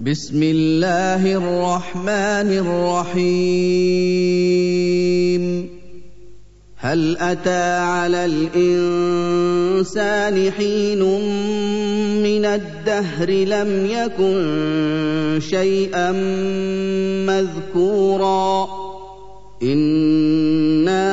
بسم الله الرحمن الرحيم. هل أتى على الإنسان حين من الدهر لم يكن شيئا مذكورا؟ أنا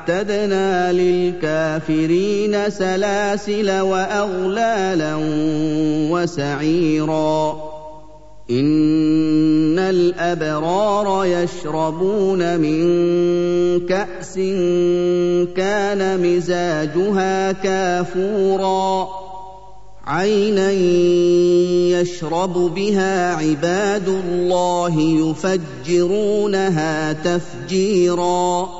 اعتدنا للكافرين سلاسل وأغلالا وسعيرا. إن الأبرار يشربون من كأس كان مزاجها كافورا. عينا يشرب بها عباد الله يفجرونها تفجيرا.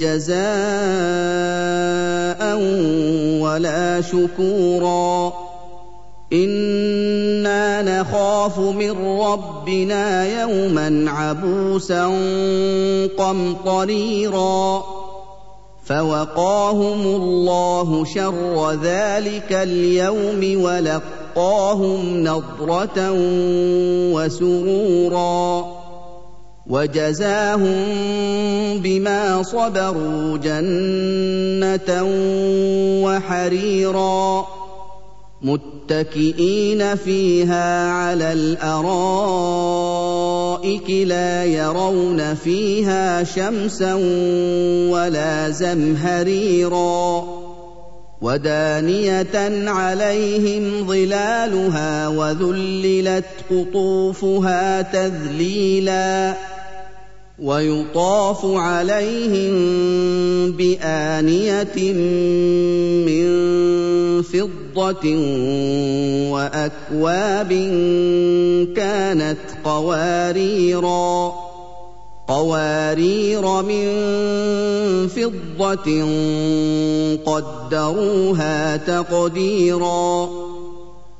جزاء ولا شكورا. إنا نخاف من ربنا يوما عبوسا قمطريرا. فوقاهم الله شر ذلك اليوم ولقاهم نضرة وسرورا. وجزاهم بما صبروا جنة وحريرا. متكئين فيها على الأرائك لا يرون فيها شمسا ولا زمهريرا. ودانية عليهم ظلالها وذللت قطوفها تذليلا. ويطاف عليهم بآنية من فضة وأكواب كانت قواريرا قوارير من فضة قدروها تقديرا.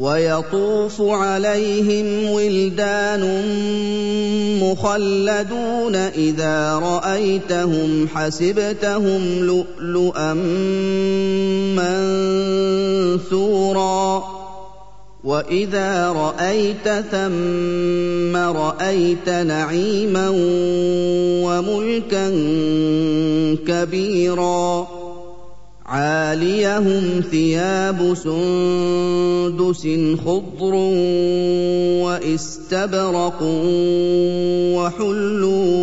ويطوف عليهم ولدان مخلدون إذا رأيتهم حسبتهم لؤلؤا منثورا وإذا رأيت ثم رأيت نعيما وملكا كبيرا عاليهم ثياب سندس خضر واستبرق وحلوا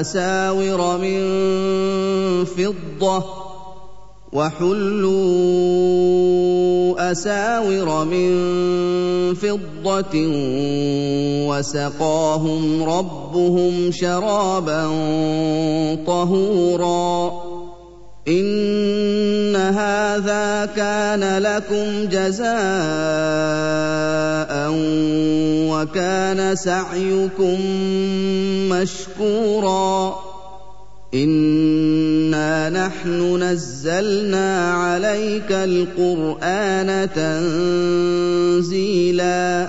أساور من فضة وحلوا أساور من فضة وسقاهم ربهم شرابا طهورا ان هذا كان لكم جزاء وكان سعيكم مشكورا انا نحن نزلنا عليك القران تنزيلا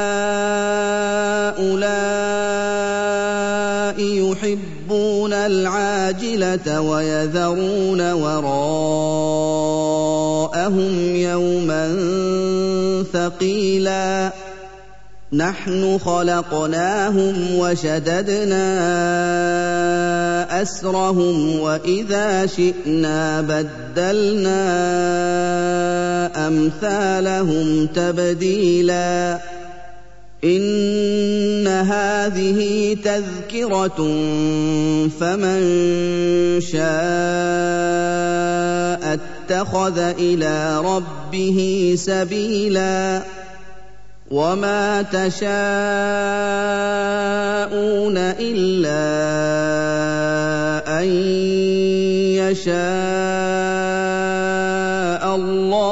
ويذرون وراءهم يوما ثقيلا. نحن خلقناهم وشددنا أسرهم وإذا شئنا بدلنا أمثالهم تبديلا. إن هذه تذكرة فمن شاء اتخذ إلى ربه سبيلا وما تشاءون إلا أن يشاء الله